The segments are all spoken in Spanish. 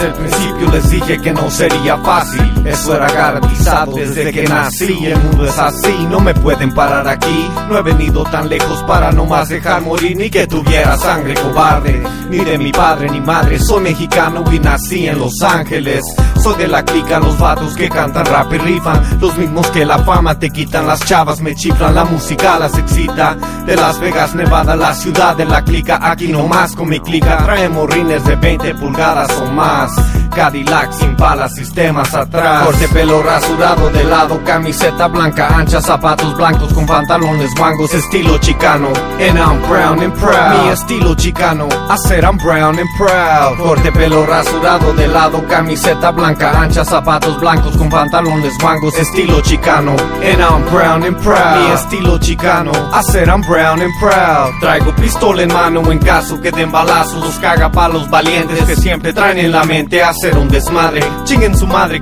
Desde el principio les dije que no sería fácil eso era garantizado desde que nací. El mundo es así, no me pueden parar aquí. No he venido tan lejos para no más dejar morir ni que tuviera sangre cobarde. Ni de mi padre ni madre, soy mexicano y nací en Los Ángeles. Soy de la clica, los vatos que cantan rap y rifan. Los mismos que la fama te quitan, las chavas me chiflan, la música las excita. De Las Vegas, Nevada, la ciudad de la clica, aquí nomás con mi clica. Traemos rines de 20 pulgadas o más. Cadillac sin palas, sistemas atrás. Corte pelo rasurado de lado, camiseta blanca ancha, zapatos blancos con pantalones guangos, estilo chicano. And I'm brown and proud. Mi estilo chicano, hacer I'm brown and proud. Corte pelo rasurado de lado, camiseta blanca ancha, zapatos blancos con pantalones guangos, estilo chicano. And I'm brown and proud. Mi estilo chicano, hacer I'm brown and proud. Traigo pistola en mano en caso que den balazos, los cagapalos valientes que siempre traen en la mente hacer un desmadre. Chinguen su madre,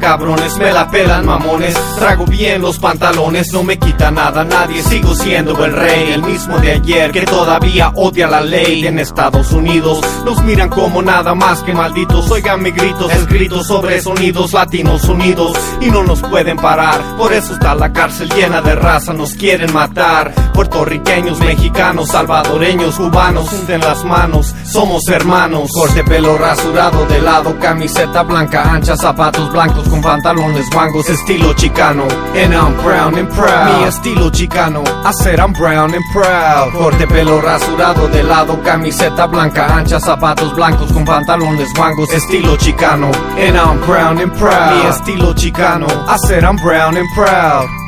me la pelan mamones. Trago bien los pantalones, no me quita nada nadie. Sigo siendo el rey, el mismo de ayer que todavía odia la ley en Estados Unidos. Nos miran como nada más que malditos. Oigan mi gritos, escritos sobre sonidos latinos unidos y no nos pueden parar. Por eso está la cárcel llena de raza, nos quieren matar. Puertorriqueños, mexicanos, salvadoreños, cubanos, hunden las manos, somos hermanos. Corte pelo rasurado de lado, camiseta blanca ancha, zapatos blancos con pantalones guangos, estilo chicano. And I'm brown and proud. Mi estilo chicano, hacer I'm brown and proud. Corte pelo rasurado de lado, camiseta blanca ancha, zapatos blancos con pantalones guangos, estilo chicano. And I'm brown and proud. Mi estilo chicano, hacer I'm brown and proud.